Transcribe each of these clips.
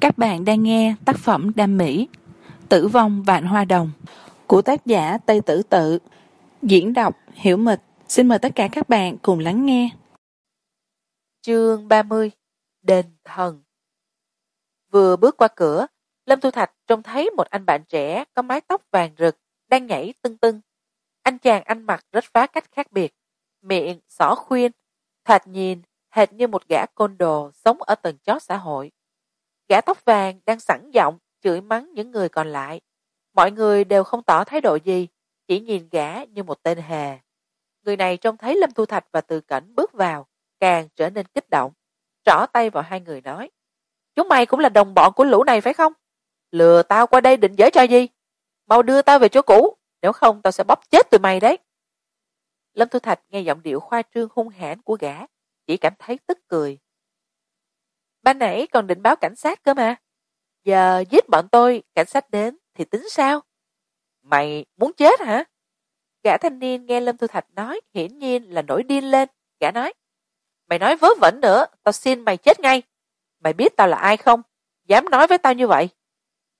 các bạn đang nghe tác phẩm đam mỹ, tử vong vạn hoa đồng, của tác giả tây tử tự. Diễn đọc hiểu mịch. Xin mời tất cả các bạn cùng lắng nghe. Chương ba mươi, đền thần. Vừa bước qua cửa, lâm thu thạch trông thấy một anh bạn trẻ có mái tóc vàng rực đang nhảy tưng tưng. Anh chàng ăn mặc rất phá cách khác biệt, miệng xỏ khuyên, thoạt nhìn hệt như một gã côn đồ sống ở tầng chót xã hội gã tóc vàng đang sẵn giọng chửi mắng những người còn lại. Mọi người đều không tỏ thái độ gì, chỉ nhìn gã như một tên hề. Người này trông thấy lâm thu thạch và từ cảnh bước vào, càng trở nên kích động. Trỏ tay vào hai người nói, chúng mày cũng là đồng bọn của lũ này phải không? Lừa tao qua đây định giới cho gì? Mau đưa tao về chỗ cũ, nếu không tao sẽ bóp chết tụi mày đấy. Lâm thu thạch nghe giọng điệu khoa trương hung hãn của gã, chỉ cảm thấy tức cười ban nãy còn định báo cảnh sát cơ mà. Giờ giết bọn tôi, cảnh sát đến thì tính sao? Mày muốn chết hả? Gã thanh niên nghe lâm thu thạch nói, hiển nhiên là nổi điên lên. Gã nói, mày nói vớ vẩn nữa, tao xin mày chết ngay. Mày biết tao là ai không? Dám nói với tao như vậy.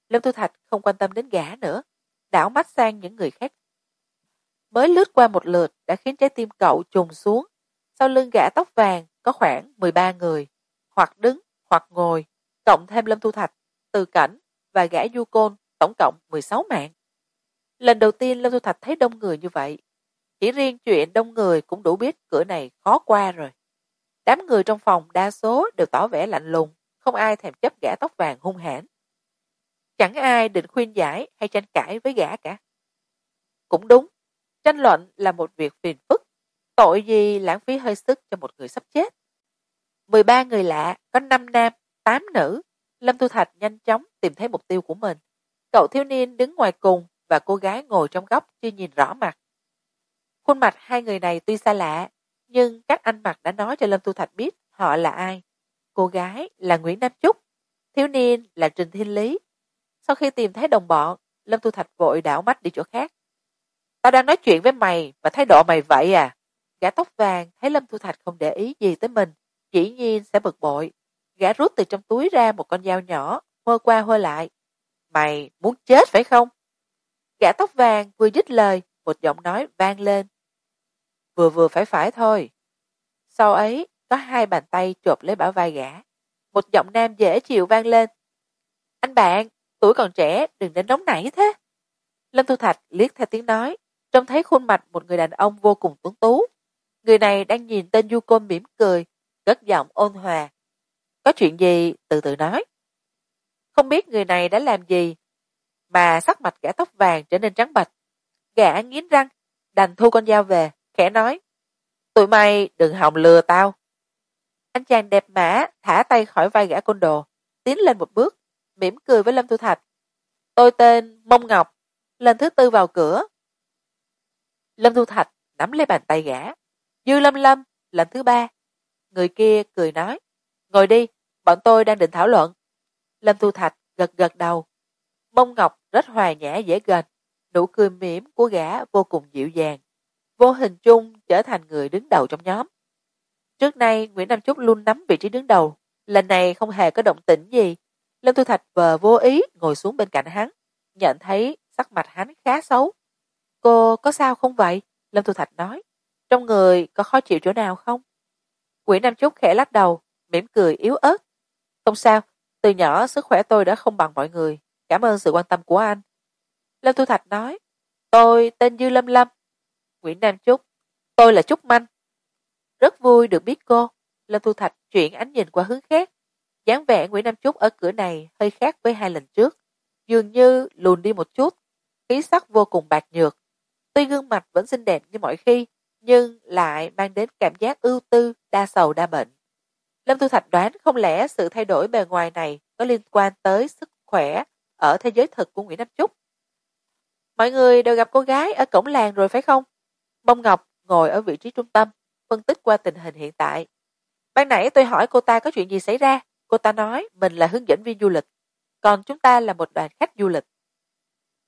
Lâm thu thạch không quan tâm đến gã nữa, đảo mắt sang những người khác. Mới lướt qua một lượt đã khiến trái tim cậu trùng xuống. Sau lưng gã tóc vàng có khoảng mười ba người, hoặc đứng hoặc ngồi, cộng thêm lâm thu thạch, từ cảnh và gã du côn tổng cộng mười sáu mạng. Lần đầu tiên lâm thu thạch thấy đông người như vậy, chỉ riêng chuyện đông người cũng đủ biết cửa này khó qua rồi. Đám người trong phòng đa số đều tỏ vẻ lạnh lùng, không ai thèm chấp gã tóc vàng hung hãn. Chẳng ai định khuyên giải hay tranh cãi với gã cả. Cũng đúng, tranh luận là một việc phiền phức, tội gì lãng phí hơi sức cho một người sắp chết mười ba người lạ, có năm nam, tám nữ. Lâm tu thạch nhanh chóng tìm thấy mục tiêu của mình. Cậu thiếu niên đứng ngoài cùng và cô gái ngồi trong góc chưa nhìn rõ mặt. Khuôn mặt hai người này tuy xa lạ, nhưng các anh mặt đã nói cho lâm tu thạch biết họ là ai. Cô gái là nguyễn nam trúc thiếu niên là trình thiên lý. Sau khi tìm thấy đồng bọn, lâm tu thạch vội đảo mắt đi chỗ khác. Tao đang nói chuyện với mày và thái độ mày vậy à? Gã tóc vàng thấy lâm thu thạch không để ý gì tới mình dĩ nhiên sẽ bực bội. Gã rút từ trong túi ra một con dao nhỏ, hơ qua hơ lại. Mày muốn chết phải không? Gã tóc vàng vừa dứt lời, một giọng nói vang lên. Vừa vừa phải phải thôi. Sau ấy, có hai bàn tay chộp lấy bả vai gã. Một giọng nam dễ chịu vang lên. Anh bạn, tuổi còn trẻ, đừng đến nóng nảy thế. Lâm thu thạch liếc theo tiếng nói. Trông thấy khuôn mặt một người đàn ông vô cùng tuấn tú. Người này đang nhìn tên du côn mỉm cười cất giọng ôn hòa. Có chuyện gì? Từ từ nói. Không biết người này đã làm gì mà sắc mặt gã tóc vàng trở nên trắng bệch. Gã nghiến răng, đành thu con dao về, khẽ nói. Tụi mày đừng hòng lừa tao. Anh chàng đẹp mã thả tay khỏi vai gã côn đồ, tiến lên một bước, mỉm cười với lâm thu thạch. Tôi tên mông ngọc, lần thứ tư vào cửa. Lâm thu thạch nắm lấy bàn tay gã. Dư lâm lâm, lần thứ ba người kia cười nói, ngồi đi, bọn tôi đang định thảo luận. Lâm thu thạch gật gật đầu. Mông ngọc rất hòa nhã dễ gần, nụ cười mỉm của gã vô cùng dịu dàng, vô hình chung trở thành người đứng đầu trong nhóm. Trước nay, nguyễn nam chúc luôn nắm vị trí đứng đầu, lần này không hề có động tĩnh gì. Lâm thu thạch vờ vô ý ngồi xuống bên cạnh hắn, nhận thấy sắc mặt hắn khá xấu. Cô có sao không vậy? Lâm thu thạch nói. Trong người có khó chịu chỗ nào không? Nguyễn nam trúc khẽ lắc đầu, mỉm cười yếu ớt. Không sao, từ nhỏ sức khỏe tôi đã không bằng mọi người. Cảm ơn sự quan tâm của anh. Lâm thu thạch nói, tôi tên dư lâm lâm. Nguyễn nam trúc tôi là trúc manh. Rất vui được biết cô. Lâm thu thạch chuyển ánh nhìn qua hướng khác. Dáng vẻ nguyễn nam trúc ở cửa này hơi khác với hai lần trước. Dường như lùn đi một chút, khí sắc vô cùng bạc nhược. Tuy gương mặt vẫn xinh đẹp như mọi khi nhưng lại mang đến cảm giác ưu tư, đa sầu, đa bệnh. Lâm thu thạch đoán không lẽ sự thay đổi bề ngoài này có liên quan tới sức khỏe ở thế giới thực của nguyễn nam trúc mọi người đều gặp cô gái ở cổng làng rồi phải không? Bông ngọc ngồi ở vị trí trung tâm, phân tích qua tình hình hiện tại. Ban nãy tôi hỏi cô ta có chuyện gì xảy ra. Cô ta nói mình là hướng dẫn viên du lịch, còn chúng ta là một đoàn khách du lịch.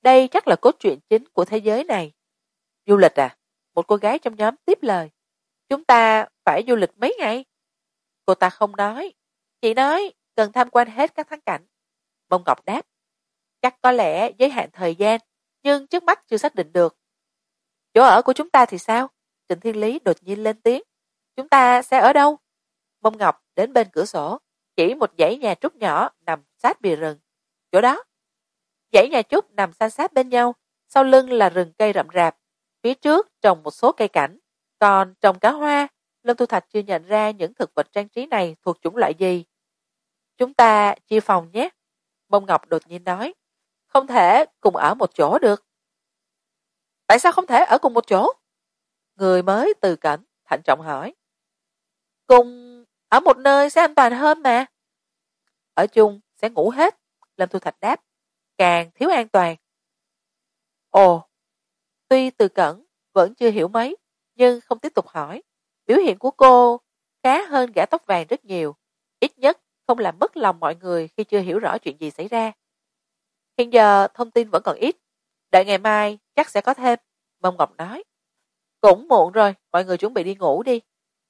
Đây chắc là cốt truyện chính của thế giới này. Du lịch à? Một cô gái trong nhóm tiếp lời chúng ta phải du lịch mấy ngày cô ta không nói chị nói cần tham quan hết các thắng cảnh Mông Ngọc đáp. Chắc có lẽ giới hạn thời gian, nhưng trước mắt chưa xác định được. Chỗ ở của chúng ta thì sao? Trịnh Thiên Lý đột nhiên lên tiếng. Chúng ta sẽ ở đâu? Mông Ngọc đến bên cửa sổ, chỉ một dãy nhà trúc nhỏ nằm sát bìa rừng. Chỗ đó. Dãy nhà trúc nằm san sát bên nhau, sau lưng là rừng cây rậm rạp. Phía trước trồng một số cây cảnh, còn trồng cá hoa. Lâm Tu Thạch chưa nhận ra những thực vật trang trí này thuộc chủng loại gì. Chúng ta chia phòng nhé. Mông Ngọc đột nhiên nói. Không thể cùng ở một chỗ được. Tại sao không thể ở cùng một chỗ? Người mới từ cảnh, thận trọng hỏi. Cùng ở một nơi sẽ an toàn hơn mà. Ở chung sẽ ngủ hết, Lâm Thu Thạch đáp. Càng thiếu an toàn. Ồ, tuy từ cẩn vẫn chưa hiểu mấy, nhưng không tiếp tục hỏi. Biểu hiện của cô khá hơn gã tóc vàng rất nhiều. Ít nhất không làm mất lòng mọi người khi chưa hiểu rõ chuyện gì xảy ra. Hiện giờ thông tin vẫn còn ít. Đợi ngày mai chắc sẽ có thêm. Mông Ngọc nói. Cũng muộn rồi, mọi người chuẩn bị đi ngủ đi.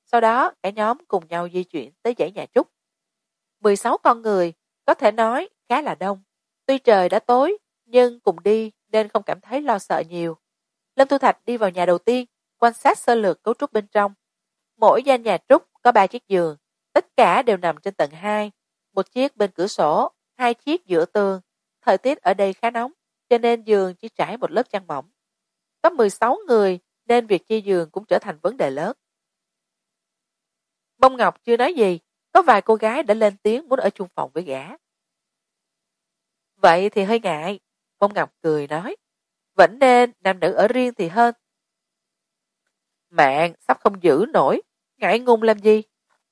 Sau đó cả nhóm cùng nhau di chuyển tới dãy nhà trúc. 16 con người, có thể nói khá là đông. Tuy trời đã tối, nhưng cùng đi nên không cảm thấy lo sợ nhiều. Lâm Thu Thạch đi vào nhà đầu tiên, quan sát sơ lược cấu trúc bên trong. Mỗi gian nhà trúc có ba chiếc giường, tất cả đều nằm trên tầng hai. Một chiếc bên cửa sổ, hai chiếc giữa tường. Thời tiết ở đây khá nóng, cho nên giường chỉ trải một lớp chăn mỏng. Có 16 người nên việc chia giường cũng trở thành vấn đề lớn. Bông Ngọc chưa nói gì, có vài cô gái đã lên tiếng muốn ở chung phòng với gã. Vậy thì hơi ngại, Bông Ngọc cười nói. Vẫn nên nam nữ ở riêng thì hơn. Mạng sắp không giữ nổi, ngại ngùng làm gì?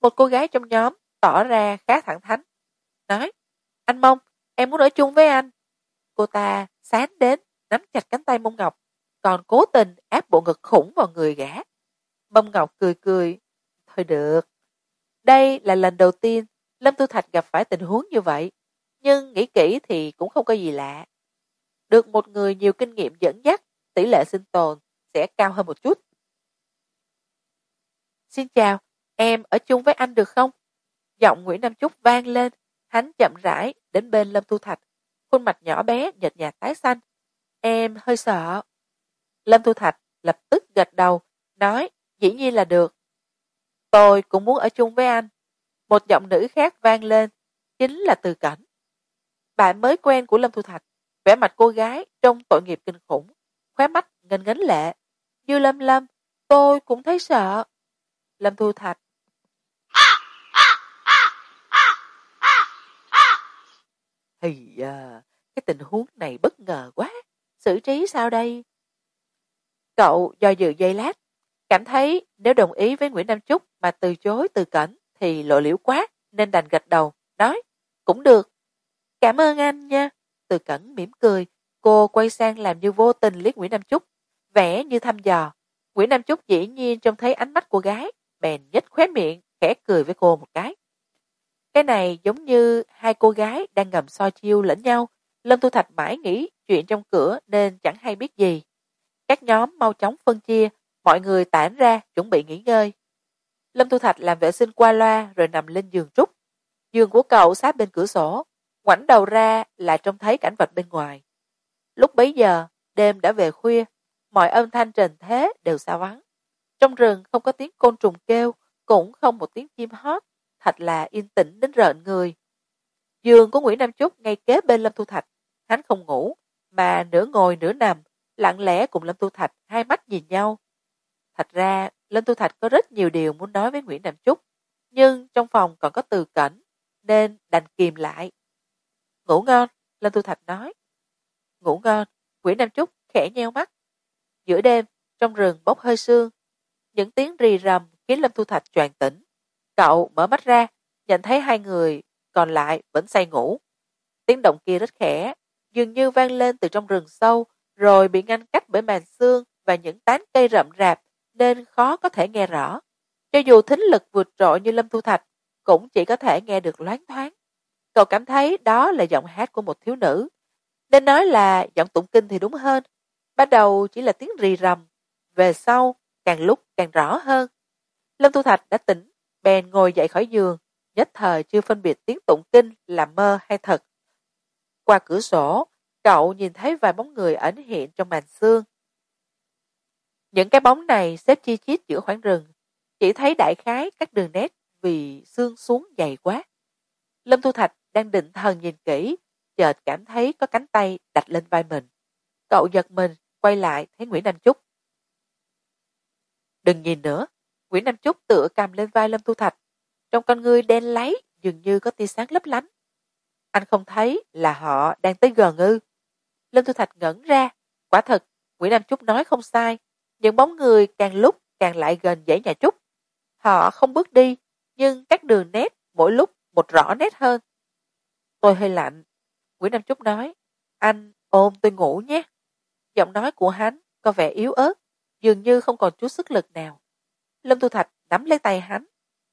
Một cô gái trong nhóm tỏ ra khá thẳng thắn. Nói, anh Mông, em muốn ở chung với anh. Cô ta sán đến, nắm chặt cánh tay Mông Ngọc, còn cố tình áp bộ ngực khủng vào người gã. Mông Ngọc cười cười, thôi được. Đây là lần đầu tiên Lâm Tu Thạch gặp phải tình huống như vậy, nhưng nghĩ kỹ thì cũng không có gì lạ. Được một người nhiều kinh nghiệm dẫn dắt, tỷ lệ sinh tồn sẽ cao hơn một chút. Xin chào, em ở chung với anh được không? Giọng Nguyễn Nam Trúc vang lên, hắn chậm rãi đến bên Lâm thu Thạch, khuôn mặt nhỏ bé nhợt nhạt tái xanh. Em hơi sợ. Lâm thu Thạch lập tức gật đầu, nói dĩ nhiên là được. Tôi cũng muốn ở chung với anh. Một giọng nữ khác vang lên, chính là Từ Cảnh. Bạn mới quen của Lâm Thu Thạch, vẻ mặt cô gái trông tội nghiệp kinh khủng, khóe mắt nghênh ngấn lệ. Như Lâm Lâm, tôi cũng thấy sợ. Lâm Thu Thạch. Thì à, cái tình huống này bất ngờ quá, xử trí sao đây? Cậu do dự giây lát, cảm thấy nếu đồng ý với Nguyễn Nam Trúc mà từ chối từ cẩn thì lộ liễu quá nên đành gật đầu, nói cũng được. Cảm ơn anh nha. Từ cẩn mỉm cười, cô quay sang làm như vô tình liếc Nguyễn Nam Trúc, vẻ như thăm dò. Nguyễn Nam Trúc dĩ nhiên trông thấy ánh mắt của gái, bèn nhếch khóe miệng, khẽ cười với cô một cái. Cái này giống như hai cô gái đang ngầm soi chiêu lẫn nhau. Lâm Tu Thạch mãi nghĩ chuyện trong cửa nên chẳng hay biết gì. Các nhóm mau chóng phân chia, mọi người tản ra chuẩn bị nghỉ ngơi. Lâm Tu Thạch làm vệ sinh qua loa rồi nằm lên giường trúc. Giường của cậu sát bên cửa sổ, ngoảnh đầu ra là trông thấy cảnh vật bên ngoài. Lúc bấy giờ, đêm đã về khuya, mọi âm thanh trần thế đều xa vắng. Trong rừng không có tiếng côn trùng kêu, cũng không một tiếng chim hót, thật là yên tĩnh đến rợn người. Giường của Nguyễn Nam Chúc ngay kế bên Lâm Thu Thạch, hắn không ngủ, mà nửa ngồi nửa nằm, lặng lẽ cùng Lâm Tu Thạch hai mắt nhìn nhau. Thật ra, Lâm Tu Thạch có rất nhiều điều muốn nói với Nguyễn Nam Chúc, nhưng trong phòng còn có từ cảnh, nên đành kìm lại. Ngủ ngon, Lâm Tu Thạch nói. Ngủ ngon, Nguyễn Nam Trúc khẽ nheo mắt. Giữa đêm, trong rừng bốc hơi sương, những tiếng rì rầm khiến Lâm Tu Thạch choàng tỉnh. Cậu mở mắt ra, nhận thấy hai người còn lại vẫn say ngủ. Tiếng động kia rất khẽ, dường như vang lên từ trong rừng sâu, rồi bị ngăn cách bởi màn xương và những tán cây rậm rạp nên khó có thể nghe rõ. Cho dù thính lực vượt trội như Lâm Thu Thạch, cũng chỉ có thể nghe được loáng thoáng. Cậu cảm thấy đó là giọng hát của một thiếu nữ. Nên nói là giọng tụng kinh thì đúng hơn. Ban đầu chỉ là tiếng rì rầm, về sau càng lúc càng rõ hơn. Lâm Thu Thạch đã tỉnh, bèn ngồi dậy khỏi giường, nhất thời chưa phân biệt tiếng tụng kinh là mơ hay thật. qua cửa sổ, cậu nhìn thấy vài bóng người ẩn hiện trong màn xương. Những cái bóng này xếp chi chít giữa khoảng rừng, chỉ thấy đại khái các đường nét vì xương xuống dày quá. Lâm Thu Thạch đang định thần nhìn kỹ, chợt cảm thấy có cánh tay đặt lên vai mình. Cậu giật mình, quay lại thấy Nguyễn Nam Trúc. Đừng nhìn nữa, Nguyễn Nam Trúc tựa cầm lên vai Lâm Thu Thạch. Trong con ngươi đen láy dường như có tia sáng lấp lánh. Anh không thấy là họ đang tới gần ư. Lâm Thu Thạch ngẩn ra. Quả thật, Nguyễn Nam Trúc nói không sai. Những bóng người càng lúc càng lại gần dãy nhà Trúc. Họ không bước đi, nhưng các đường nét mỗi lúc một rõ nét hơn. Tôi hơi lạnh. Nguyễn Nam Trúc nói, anh ôm tôi ngủ nhé. Giọng nói của hắn có vẻ yếu ớt, dường như không còn chút sức lực nào. Lâm Tu Thạch nắm lấy tay hắn,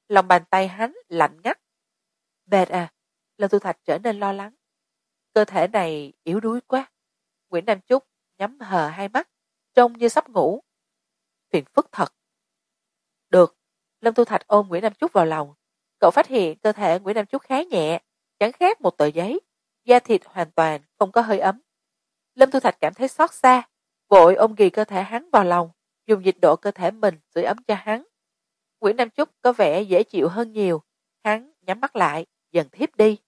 lòng bàn tay hắn lạnh ngắt. Mệt à, Lâm Tu Thạch trở nên lo lắng. Cơ thể này yếu đuối quá. Nguyễn Nam Trúc nhắm hờ hai mắt, trông như sắp ngủ. Phiền phức thật. Được, Lâm Tu Thạch ôm Nguyễn Nam Trúc vào lòng. Cậu phát hiện cơ thể Nguyễn Nam Trúc khá nhẹ, chẳng khác một tờ giấy, da thịt hoàn toàn không có hơi ấm. Lâm thu Thạch cảm thấy xót xa, vội ôm ghì cơ thể hắn vào lòng, dùng nhiệt độ cơ thể mình sưởi ấm cho hắn. Nguyễn Nam Chúc có vẻ dễ chịu hơn nhiều, hắn nhắm mắt lại, dần thiếp đi.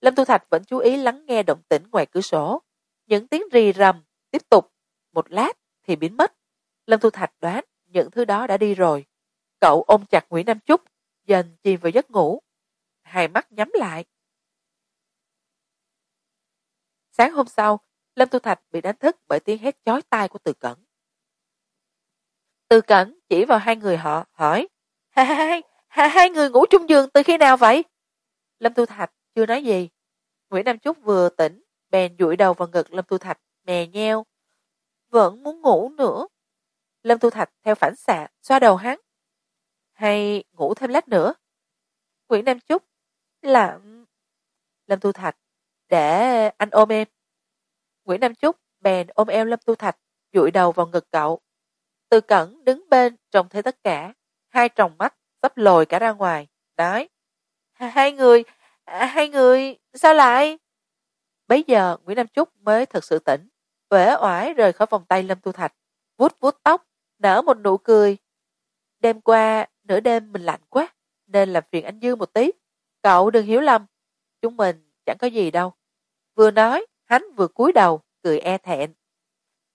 Lâm thu Thạch vẫn chú ý lắng nghe động tĩnh ngoài cửa sổ. Những tiếng rì rầm tiếp tục, một lát thì biến mất. Lâm thu Thạch đoán những thứ đó đã đi rồi. Cậu ôm chặt Nguyễn Nam Chúc, dần chìm vào giấc ngủ. Hai mắt nhắm lại. Sáng hôm sau, Lâm Tu Thạch bị đánh thức bởi tiếng hét chói tai của Từ Cẩn. Từ Cẩn chỉ vào hai người họ, hỏi, hai, hai, hai, hai người ngủ chung giường từ khi nào vậy? Lâm Tu Thạch chưa nói gì. Nguyễn Nam Trúc vừa tỉnh, bèn dụi đầu vào ngực Lâm Tu Thạch, mè nheo. Vẫn muốn ngủ nữa. Lâm Tu Thạch theo phản xạ, xoa đầu hắn. Hay ngủ thêm lát nữa? Nguyễn Nam Trúc, lặng. Lâm Tu Thạch, để anh ôm em. Nguyễn Nam Trúc bèn ôm eo Lâm Tu Thạch, dụi đầu vào ngực cậu. Từ cẩn đứng bên trông thấy tất cả, hai tròng mắt sắp lồi cả ra ngoài, nói. Hai người, hai người, sao lại? Bấy giờ Nguyễn Nam Trúc mới thật sự tỉnh, uể oải rời khỏi vòng tay Lâm Tu Thạch, vuốt vuốt tóc, nở một nụ cười. Đêm qua, nửa đêm mình lạnh quá, nên làm phiền anh Dư một tí. Cậu đừng hiểu lầm, chúng mình chẳng có gì đâu. Vừa nói, hắn vừa cúi đầu, cười e thẹn.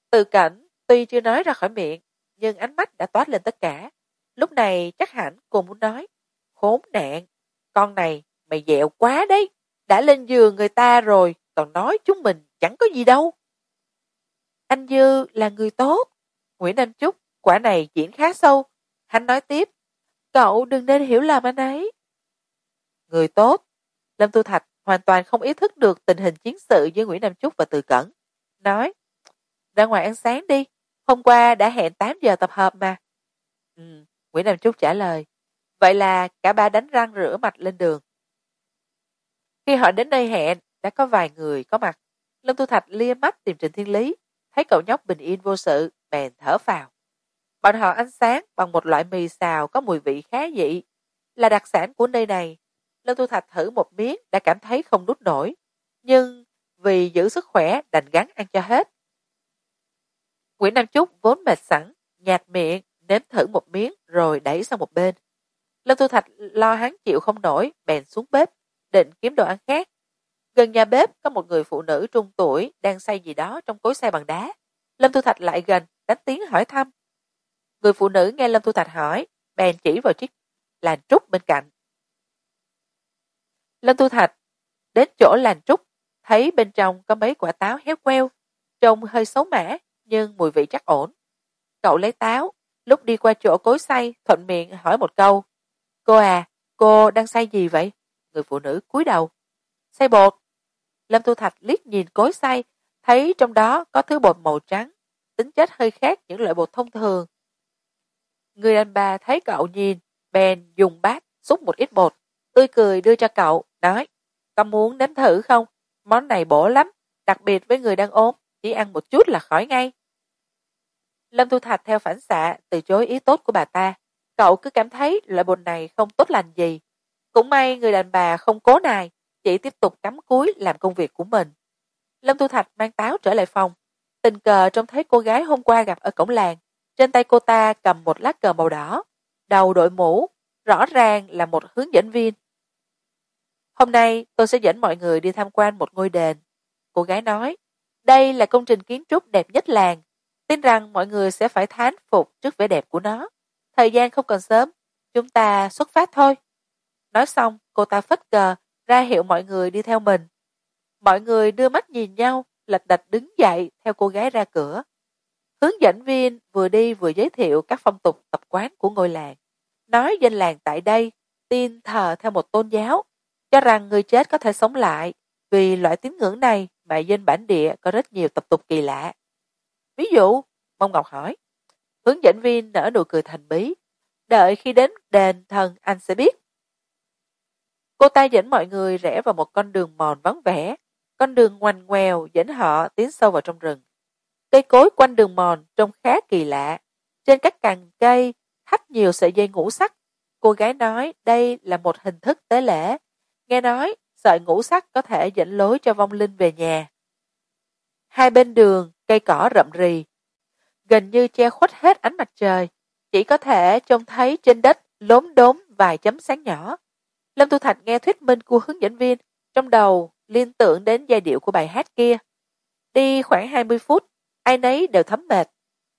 Từ cảnh, tuy chưa nói ra khỏi miệng, nhưng ánh mắt đã toát lên tất cả. Lúc này chắc hẳn cô muốn nói, khốn nạn, con này mày dẹo quá đấy, đã lên giường người ta rồi, còn nói chúng mình chẳng có gì đâu. Anh Dư là người tốt, Nguyễn Anh Trúc, quả này diễn khá sâu. Hắn nói tiếp, cậu đừng nên hiểu lầm anh ấy. Người tốt, Lâm Tu Thạch hoàn toàn không ý thức được tình hình chiến sự với Nguyễn Nam Trúc và Từ Cẩn. Nói, ra ngoài ăn sáng đi, hôm qua đã hẹn tám giờ tập hợp mà. Ừ, Nguyễn Nam Trúc trả lời, vậy là cả ba đánh răng rửa mặt lên đường. Khi họ đến nơi hẹn, đã có vài người có mặt. Lâm Tu Thạch lia mắt tìm Trịnh Thiên Lý, thấy cậu nhóc bình yên vô sự, bèn thở phào. Bọn họ ăn sáng bằng một loại mì xào có mùi vị khá dị, là đặc sản của nơi này. Lâm Tu Thạch thử một miếng đã cảm thấy không đút nổi, nhưng vì giữ sức khỏe đành gắn ăn cho hết. Nguyễn Nam Trúc vốn mệt sẵn, nhạt miệng, nếm thử một miếng rồi đẩy sang một bên. Lâm Tu Thạch lo hắn chịu không nổi, bèn xuống bếp, định kiếm đồ ăn khác. Gần nhà bếp có một người phụ nữ trung tuổi đang xay gì đó trong cối xay bằng đá. Lâm Tu Thạch lại gần, đánh tiếng hỏi thăm. Người phụ nữ nghe Lâm Tu Thạch hỏi, bèn chỉ vào chiếc làn trúc bên cạnh. Lâm Tu Thạch đến chỗ làn trúc, thấy bên trong có mấy quả táo héo queo, trông hơi xấu mẻ, nhưng mùi vị chắc ổn. Cậu lấy táo, lúc đi qua chỗ cối xay, thuận miệng hỏi một câu. Cô à, cô đang xay gì vậy? Người phụ nữ cúi đầu. Xay bột. Lâm Tu Thạch liếc nhìn cối xay, thấy trong đó có thứ bột màu trắng, tính chất hơi khác những loại bột thông thường. Người đàn bà thấy cậu nhìn, bèn dùng bát xúc một ít bột, tươi cười đưa cho cậu, nói, có muốn nếm thử không? Món này bổ lắm, đặc biệt với người đang ốm, chỉ ăn một chút là khỏi ngay. Lâm Thu Thạch theo phản xạ từ chối ý tốt của bà ta. Cậu cứ cảm thấy loại bồn này không tốt lành gì. Cũng may người đàn bà không cố nài, chỉ tiếp tục cắm cúi làm công việc của mình. lâm tu thạch mang táo trở lại phòng tình cờ trông thấy cô gái hôm qua gặp ở cổng làng trên tay cô ta cầm một lá cờ màu đỏ đầu đội mũ rõ ràng là một hướng dẫn viên hôm nay tôi sẽ dẫn mọi người đi tham quan một ngôi đền. Cô gái nói, đây là công trình kiến trúc đẹp nhất làng. Tin rằng mọi người sẽ phải thán phục trước vẻ đẹp của nó. Thời gian không còn sớm, chúng ta xuất phát thôi. Nói xong, cô ta phất cờ ra hiệu mọi người đi theo mình. Mọi người đưa mắt nhìn nhau, lạch đạch đứng dậy theo cô gái ra cửa. Hướng dẫn viên vừa đi vừa giới thiệu các phong tục tập quán của ngôi làng. Nói dân làng tại đây, tin thờ theo một tôn giáo cho rằng người chết có thể sống lại. Vì loại tín ngưỡng này mà dân bản địa có rất nhiều tập tục kỳ lạ. Ví dụ, mông ngọc hỏi, hướng dẫn viên nở nụ cười thành bí, đợi khi đến đền thần anh sẽ biết. Cô ta dẫn mọi người rẽ vào một con đường mòn vắng vẻ, con đường ngoằn ngoèo dẫn họ tiến sâu vào trong rừng. Cây cối quanh đường mòn trông khá kỳ lạ. Trên các cành cây thắt nhiều sợi dây ngũ sắc. Cô gái nói, đây là một hình thức tế lễ nghe nói, sợi ngũ sắc có thể dẫn lối cho vong linh về nhà. Hai bên đường, cây cỏ rậm rì, gần như che khuất hết ánh mặt trời. Chỉ có thể trông thấy trên đất lốm đốm vài chấm sáng nhỏ. Lâm tu thạch nghe thuyết minh của hướng dẫn viên, trong đầu liên tưởng đến giai điệu của bài hát kia. Đi khoảng hai mươi phút, ai nấy đều thấm mệt.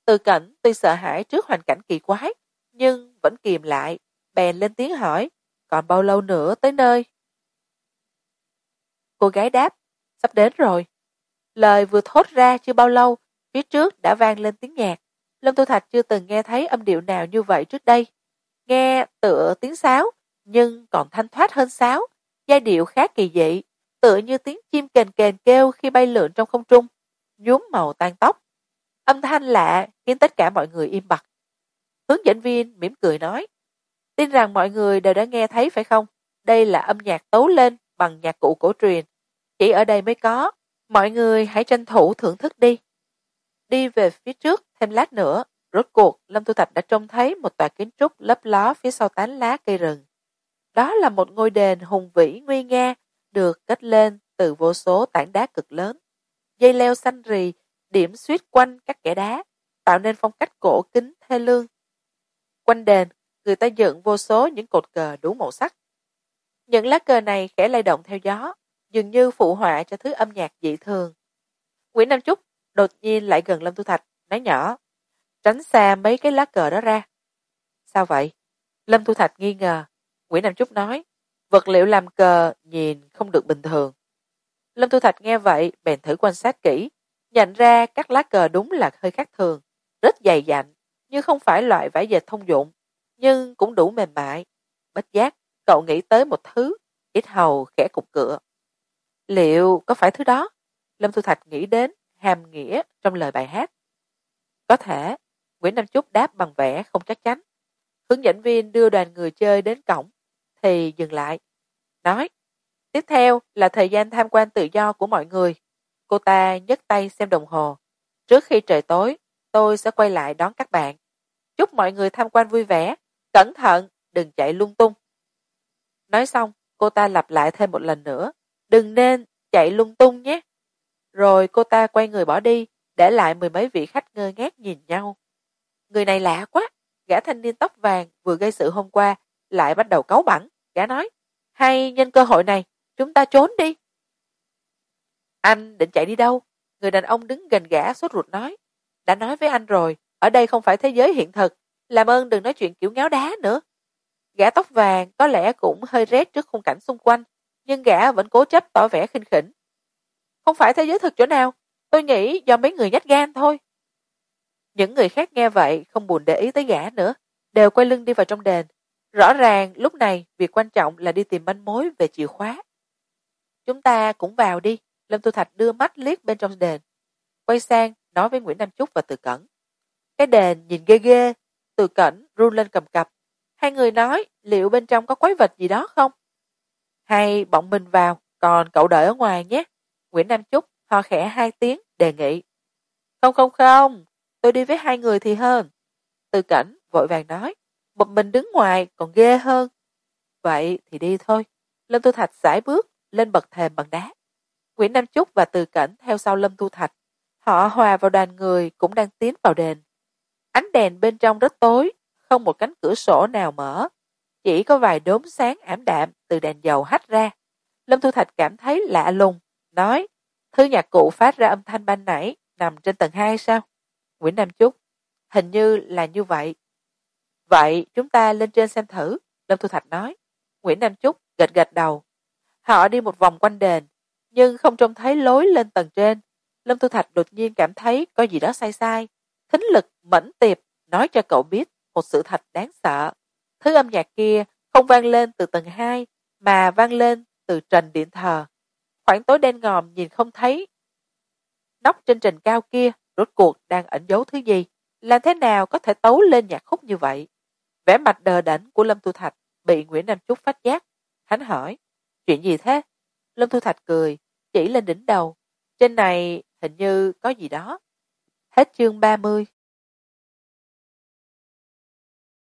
Từ cảnh tuy sợ hãi trước hoàn cảnh kỳ quái, nhưng vẫn kìm lại, bèn lên tiếng hỏi, còn bao lâu nữa tới nơi? Cô gái đáp, sắp đến rồi. Lời vừa thốt ra chưa bao lâu, phía trước đã vang lên tiếng nhạc. Lâm tu thạch chưa từng nghe thấy âm điệu nào như vậy trước đây. Nghe tựa tiếng sáo, nhưng còn thanh thoát hơn sáo. Giai điệu khá kỳ dị, tựa như tiếng chim kền kền kêu khi bay lượn trong không trung, nhuốm màu tan tóc. Âm thanh lạ khiến tất cả mọi người im bặt. Hướng dẫn viên mỉm cười nói, tin rằng mọi người đều đã nghe thấy phải không? Đây là âm nhạc tấu lên bằng nhạc cụ cổ truyền chỉ ở đây mới có. Mọi người hãy tranh thủ thưởng thức đi. Đi về phía trước thêm lát nữa. Rốt cuộc, lâm tu thạch đã trông thấy một tòa kiến trúc lấp ló phía sau tán lá cây rừng. Đó là một ngôi đền hùng vĩ nguy nga, được kết lên từ vô số tảng đá cực lớn. Dây leo xanh rì, điểm suýt quanh các kẻ đá, tạo nên phong cách cổ kính thê lương. Quanh đền, người ta dựng vô số những cột cờ đủ màu sắc. Những lá cờ này khẽ lay động theo gió dường như phụ họa cho thứ âm nhạc dị thường. Nguyễn nam trúc đột nhiên lại gần lâm tu thạch, nói nhỏ, tránh xa mấy cái lá cờ đó ra. Sao vậy? Lâm tu thạch nghi ngờ. Nguyễn nam trúc nói, vật liệu làm cờ nhìn không được bình thường. Lâm tu thạch nghe vậy, bèn thử quan sát kỹ, nhận ra các lá cờ đúng là hơi khác thường, rất dày dặn, như không phải loại vải dệt thông dụng, nhưng cũng đủ mềm mại. Bất giác, cậu nghĩ tới một thứ, ít hầu khẽ cục cửa liệu có phải thứ đó? Lâm thu thạch nghĩ đến hàm nghĩa trong lời bài hát. Có thể, nguyễn nam chúc đáp bằng vẻ không chắc chắn. Hướng dẫn viên đưa đoàn người chơi đến cổng, thì dừng lại. Nói, tiếp theo là thời gian tham quan tự do của mọi người. Cô ta nhấc tay xem đồng hồ. Trước khi trời tối, tôi sẽ quay lại đón các bạn. Chúc mọi người tham quan vui vẻ, cẩn thận, đừng chạy lung tung. Nói xong, cô ta lặp lại thêm một lần nữa đừng nên chạy lung tung nhé. Rồi cô ta quay người bỏ đi, để lại mười mấy vị khách ngơ ngác nhìn nhau. Người này lạ quá, gã thanh niên tóc vàng vừa gây sự hôm qua, lại bắt đầu cáu bẳn gã nói, hay nhân cơ hội này, chúng ta trốn đi. Anh định chạy đi đâu? Người đàn ông đứng gần gã sốt ruột nói, đã nói với anh rồi, ở đây không phải thế giới hiện thực. Làm ơn đừng nói chuyện kiểu ngáo đá nữa. Gã tóc vàng có lẽ cũng hơi rét trước khung cảnh xung quanh nhưng gã vẫn cố chấp tỏ vẻ khinh khỉnh. Không phải thế giới thực chỗ nào, tôi nghĩ do mấy người nhát gan thôi. Những người khác nghe vậy không buồn để ý tới gã nữa, đều quay lưng đi vào trong đền. Rõ ràng lúc này việc quan trọng là đi tìm manh mối về chìa khóa. Chúng ta cũng vào đi, lâm tu thạch đưa mắt liếc bên trong đền, quay sang nói với nguyễn nam trúc và từ cẩn. Cái đền nhìn ghê ghê, từ cẩn run lên cầm cập. Hai người nói liệu bên trong có quái vật gì đó không? Hay bọn mình vào còn cậu đợi ở ngoài nhé. Nguyễn nam Chúc, ho khẽ hai tiếng đề nghị. Không không không tôi đi với hai người thì hơn. Từ cảnh vội vàng nói một mình đứng ngoài còn ghê hơn. Vậy thì đi thôi. Lâm tu thạch sải bước lên bậc thềm bằng đá. Nguyễn nam chúc và từ Cảnh theo sau lâm Tu thạch. Họ hòa vào đoàn người cũng đang tiến vào đền. Ánh đèn bên trong rất tối không một cánh cửa sổ nào mở chỉ có vài đốm sáng ảm đạm từ đèn dầu hắt ra. Lâm thu thạch cảm thấy lạ lùng, nói thư nhạc cụ phát ra âm thanh ban nãy nằm trên tầng hai sao? Nguyễn nam chúc, hình như là như vậy. Vậy chúng ta lên trên xem thử, lâm thu thạch nói. Nguyễn nam chúc gật gật đầu. Họ đi một vòng quanh đền, nhưng không trông thấy lối lên tầng trên. Lâm thu thạch đột nhiên cảm thấy có gì đó sai sai. Thính lực mẫn tiệp nói cho cậu biết một sự thật đáng sợ thứ âm nhạc kia không vang lên từ tầng hai, mà vang lên từ trần điện thờ. Khoảng tối đen ngòm nhìn không thấy. Nóc trên trần cao kia, rốt cuộc đang ẩn giấu thứ gì? Làm thế nào có thể tấu lên nhạc khúc như vậy? Vẻ mặt đờ đẫn của lâm thu thạch bị nguyễn nam chúc phát giác. Hắn hỏi, chuyện gì thế? Lâm thu thạch cười, chỉ lên đỉnh đầu. Trên này hình như có gì đó. Hết chương ba mươi.